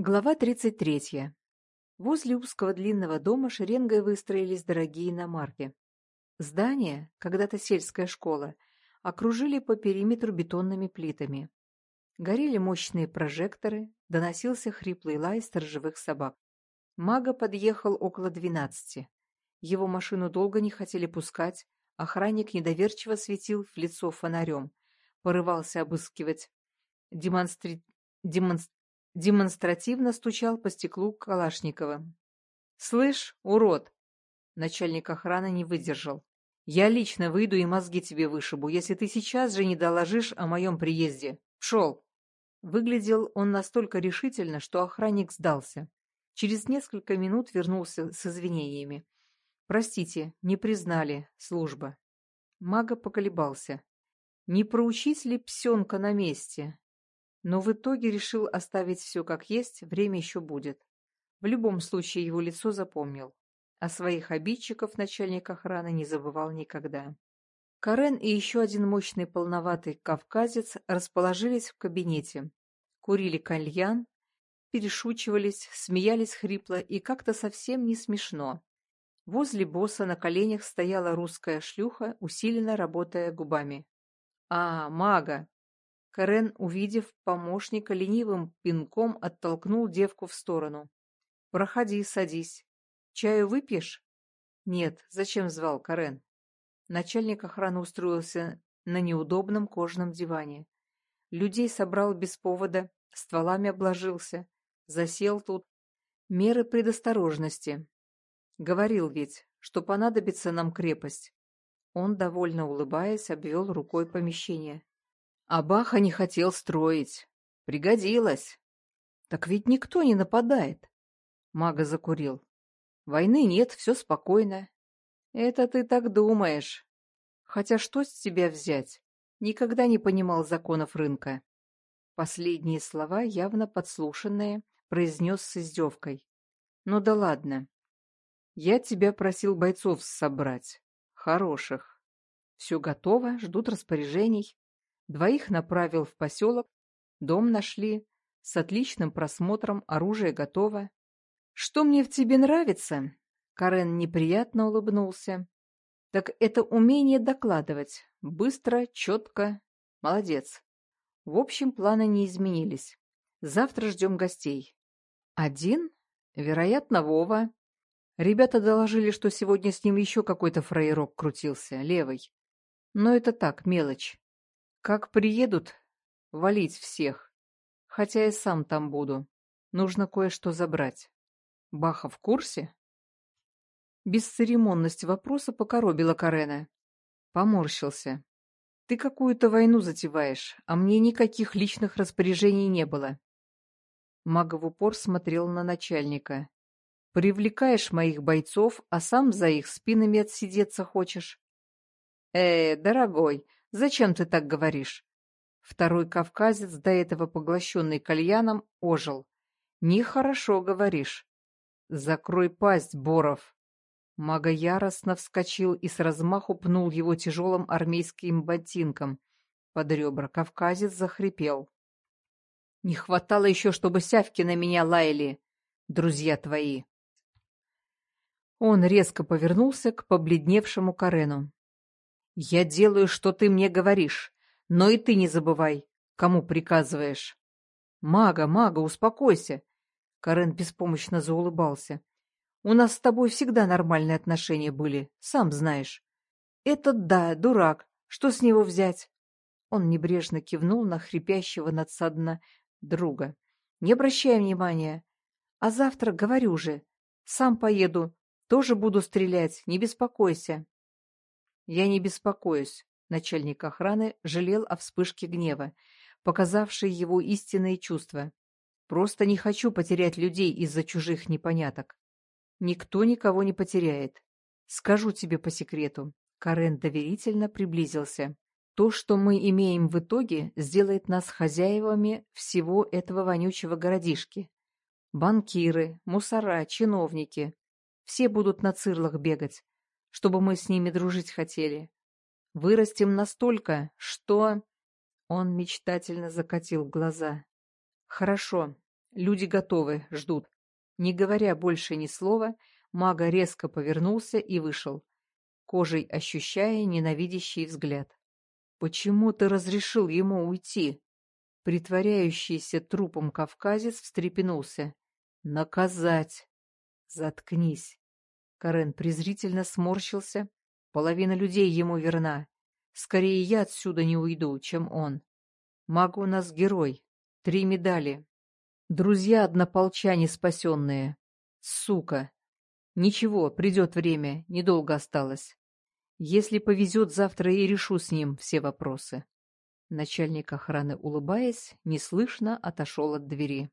Глава 33. Возле узкого длинного дома шеренгой выстроились дорогие иномарки. Здание, когда-то сельская школа, окружили по периметру бетонными плитами. Горели мощные прожекторы, доносился хриплый лай сторожевых собак. Мага подъехал около двенадцати. Его машину долго не хотели пускать, охранник недоверчиво светил в лицо фонарем, порывался обыскивать демонстри... демонстр демонстративно стучал по стеклу Калашникова. «Слышь, урод!» Начальник охраны не выдержал. «Я лично выйду и мозги тебе вышибу, если ты сейчас же не доложишь о моем приезде. Пшел!» Выглядел он настолько решительно, что охранник сдался. Через несколько минут вернулся с извинениями. «Простите, не признали. Служба». Мага поколебался. «Не проучить ли псенка на месте? Но в итоге решил оставить все как есть, время еще будет. В любом случае его лицо запомнил. А своих обидчиков начальник охраны не забывал никогда. Карен и еще один мощный полноватый кавказец расположились в кабинете. Курили кальян, перешучивались, смеялись хрипло и как-то совсем не смешно. Возле босса на коленях стояла русская шлюха, усиленно работая губами. «А, мага!» Карен, увидев помощника, ленивым пинком оттолкнул девку в сторону. «Проходи, садись. Чаю выпьешь?» «Нет. Зачем звал Карен?» Начальник охраны устроился на неудобном кожаном диване. Людей собрал без повода, стволами обложился, засел тут. Меры предосторожности. Говорил ведь, что понадобится нам крепость. Он, довольно улыбаясь, обвел рукой помещение. А Баха не хотел строить. Пригодилось. Так ведь никто не нападает. Мага закурил. Войны нет, все спокойно. Это ты так думаешь. Хотя что с тебя взять? Никогда не понимал законов рынка. Последние слова, явно подслушанные, произнес с издевкой. Ну да ладно. Я тебя просил бойцов собрать. Хороших. Все готово, ждут распоряжений. Двоих направил в поселок, дом нашли, с отличным просмотром, оружие готово. «Что мне в тебе нравится?» Карен неприятно улыбнулся. «Так это умение докладывать. Быстро, четко. Молодец. В общем, планы не изменились. Завтра ждем гостей. Один? Вероятно, Вова. Ребята доложили, что сегодня с ним еще какой-то фраерок крутился, левый. Но это так, мелочь. Как приедут, валить всех. Хотя и сам там буду. Нужно кое-что забрать. Баха в курсе? Бесцеремонность вопроса покоробила Карена. Поморщился. Ты какую-то войну затеваешь, а мне никаких личных распоряжений не было. Мага в упор смотрел на начальника. Привлекаешь моих бойцов, а сам за их спинами отсидеться хочешь. Э, дорогой, Зачем ты так говоришь?» Второй кавказец, до этого поглощенный кальяном, ожил. «Нехорошо говоришь». «Закрой пасть, Боров!» Мага яростно вскочил и с размаху пнул его тяжелым армейским ботинком. Под ребра кавказец захрипел. «Не хватало еще, чтобы сявки на меня лаяли, друзья твои!» Он резко повернулся к побледневшему Карену. «Я делаю, что ты мне говоришь, но и ты не забывай, кому приказываешь». «Мага, мага, успокойся!» Карен беспомощно заулыбался. «У нас с тобой всегда нормальные отношения были, сам знаешь». «Этот, да, дурак. Что с него взять?» Он небрежно кивнул на хрипящего надсадно друга. «Не обращай внимания. А завтра, говорю же, сам поеду, тоже буду стрелять, не беспокойся». Я не беспокоюсь. Начальник охраны жалел о вспышке гнева, показавшей его истинные чувства. Просто не хочу потерять людей из-за чужих непоняток. Никто никого не потеряет. Скажу тебе по секрету. Карен доверительно приблизился. То, что мы имеем в итоге, сделает нас хозяевами всего этого вонючего городишки. Банкиры, мусора, чиновники. Все будут на цирлах бегать, чтобы мы с ними дружить хотели. Вырастем настолько, что...» Он мечтательно закатил глаза. «Хорошо. Люди готовы, ждут». Не говоря больше ни слова, мага резко повернулся и вышел, кожей ощущая ненавидящий взгляд. «Почему ты разрешил ему уйти?» Притворяющийся трупом кавказец встрепенулся. «Наказать!» «Заткнись!» Карен презрительно сморщился. «Половина людей ему верна. Скорее я отсюда не уйду, чем он. Маг у нас герой. Три медали. Друзья однополчане спасенные. Сука! Ничего, придет время, недолго осталось. Если повезет, завтра и решу с ним все вопросы. Начальник охраны, улыбаясь, неслышно отошел от двери.